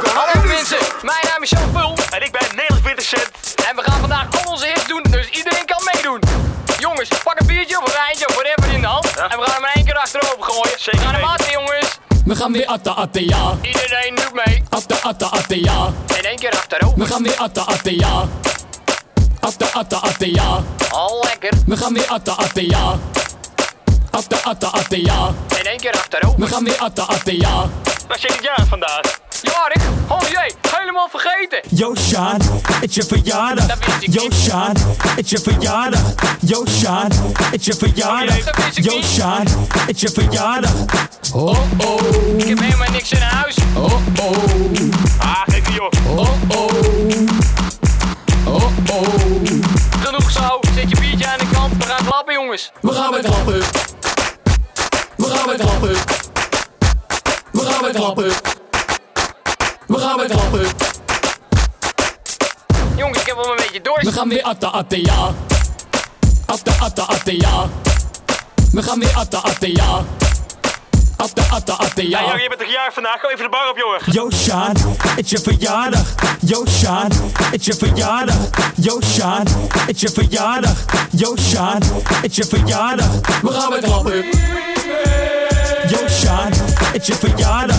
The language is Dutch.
Hallo mensen, mijn naam is Jan Pul. En ik ben 49 cent. En we gaan vandaag al onze hits doen, dus iedereen kan meedoen. Jongens, pak een biertje of een wijntje of whatever in de hand. En we gaan hem in één keer achterover gooien. Zeker We gaan hem atten, jongens. We gaan weer atta atta ja. Iedereen doet mee. Atta atta atta ja. In één keer achterover. We gaan weer atta atta ja. Atta atta atta ja. Al lekker. We gaan weer atta atta ja. Atta atta atta ja. In één keer achterover. We gaan weer atta atta ja. Waar zit het jaar vandaag? Jarig? Oh jee, helemaal vergeten. Yo Sjaan, het is je verjaardag. Yo. Sjaan, het is je verjaardag. Yo Sjaan, het is je verjaardag. Yo niet. Sjaan, het is je verjaardag. Oh oh. Ik heb helemaal niks in huis. Oh oh. Ah, geef die joh. Oh oh. Oh oh. Genoeg zo. Zet je biertje aan de kant. We gaan klappen, jongens. We gaan weer trappen. We gaan weer trappen. We gaan weer trappen. We gaan weer trappen. Jongens, ik heb wel een beetje dorst. We gaan weer atta atta ja. Atta atta atta ja. We gaan weer atta atta ja. Atta atta atta Ja, joh, je bent toch jaar vandaag? Kom even de bar op, jongen. Yo het is je verjaardag. Yo Sjaan, het is je verjaardag. Yo Sjaan, het is je verjaardag. Yo Sjaan, het is je verjaardag. We gaan weer trappen. Yo Sjaan, het is je verjaardag.